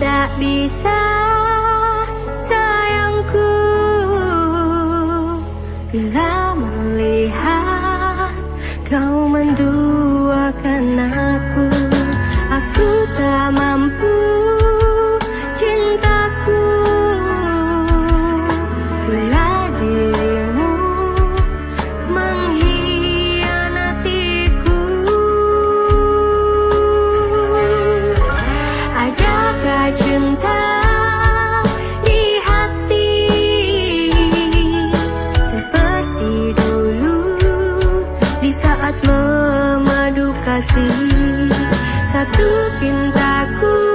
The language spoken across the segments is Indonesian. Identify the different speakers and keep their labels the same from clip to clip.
Speaker 1: tak bisa sayangku. Bila melihat kau menduakan aku Aku tak mampu kasih. Satu pintaku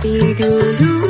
Speaker 1: dulu